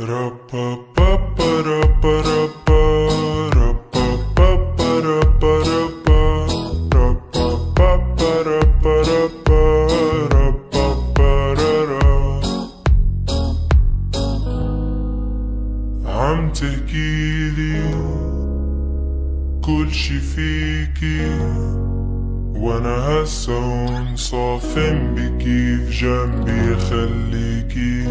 عم تحكيلي كل شي فيكي وأنا هسا هون صافن بكيف جنبي خليكي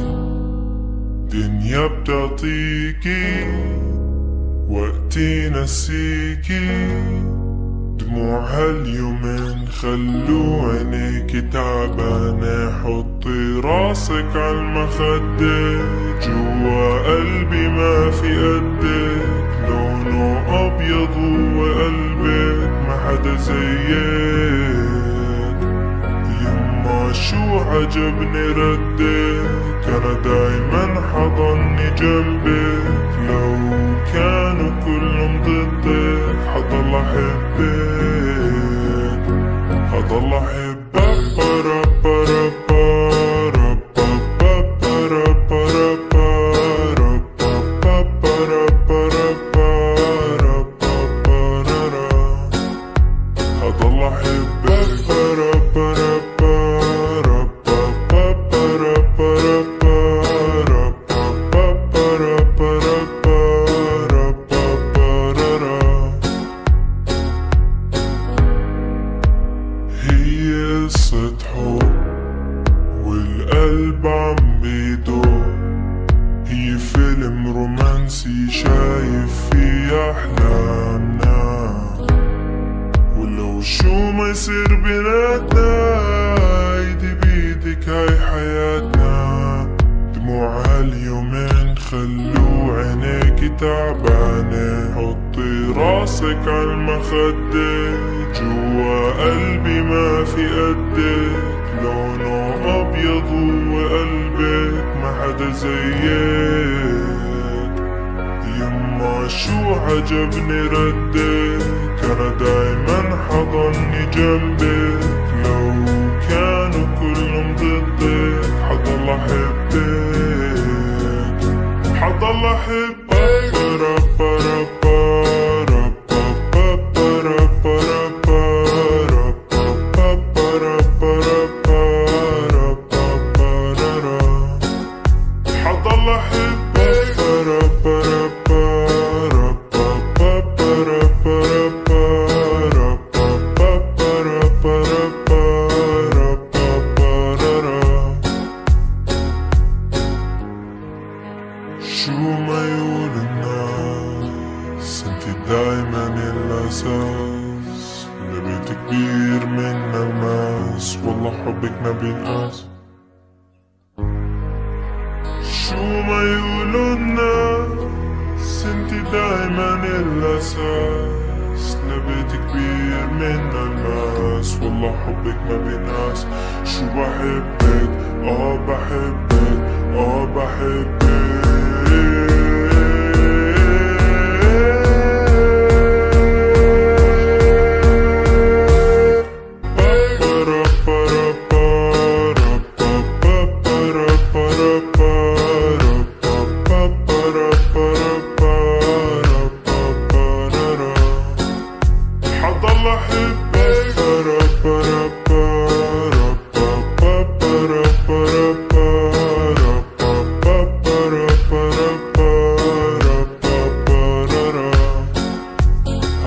بتعطيكي وقتي نسيكي دموع هاليومين خلو عينيك تعبانة حطي راسك عالمخدة جوا قلبي ما في قدك لونه أبيض وقلبك ما حدا زيك. شو عجبني ردك أنا دايما حضني جنبك لو كانوا كلهم ضدك حضل أحبك حضل أحبك برا يصير بيناتنا ايدي بيدك هاي حياتنا. دموع هاليومين خلو عينيكي تعبانة. حطي راسك عالمخدة جوا قلبي ما في قدك لونه أبيض وقلبك ما حدا زيك. يما شو عجبني ردك؟ أنا دايما حضني جنبك لو كانوا كلهم ضدك حضل أحبك حضل أحبك برا شو ما يقول الناس انت دايما الأساس. لبيت كبير من الماس والله حبك ما بينقاس. شو ما يقولوا الناس انت دايما الأساس. لبيت كبير من الماس والله حبك ما بينقاس. شو بحبك؟ آه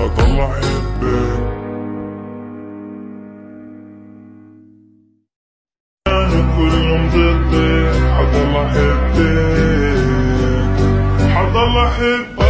هطلع حبك كل يوم ضدك حبك